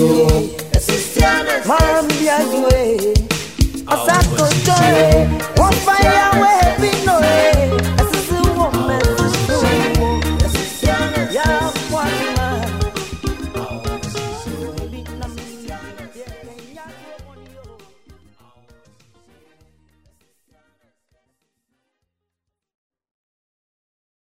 sou